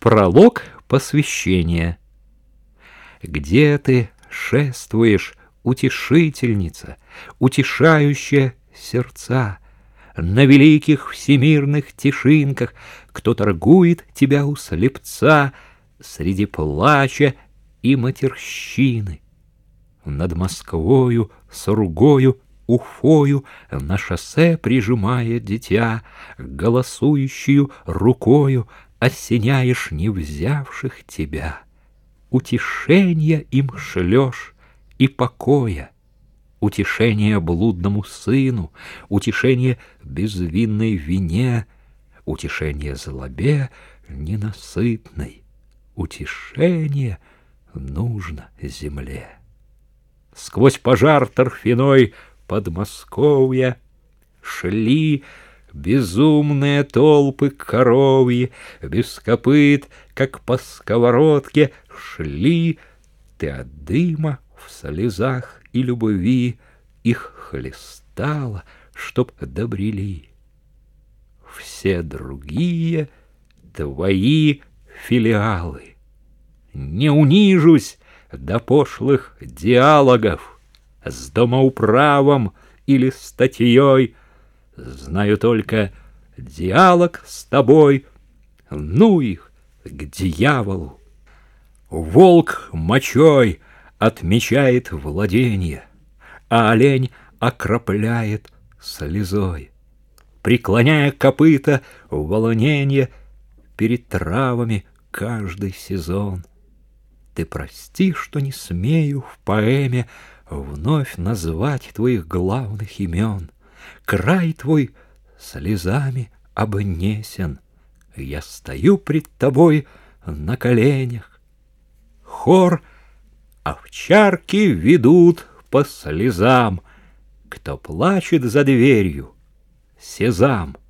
Пролог посвящения. Где ты шествуешь, утешительница, утешающая сердца? На великих всемирных тишинках кто торгует тебя у слепца среди плача и матерщины. Над Москвою, Сургою, Уфою на шоссе прижимая дитя, голосующую рукою осеняешь не взявших тебя. Утешения им шлешь и покоя, утешение блудному сыну, утешение безвинной вине, утешение злобе ненасытной, утешение нужно земле. Сквозь пожар торфяной Подмосковья шли Безумные толпы коровьи, без копыт, как по сковородке, шли. Ты от дыма в слезах и любви их хлестала, чтоб добрели. Все другие твои филиалы. Не унижусь до пошлых диалогов с домоуправом или статьей, Знаю только диалог с тобой, ну их к дьяволу. Волк мочой отмечает владение, а олень окропляет слезой. Преклоняя копыта в волнение перед травами каждый сезон. Ты прости, что не смею в поэме вновь назвать твоих главных имен — край твой слезами обнесен. Я стою пред тобой на коленях. Хор овчарки ведут по слезам. Кто плачет за дверью, сезам —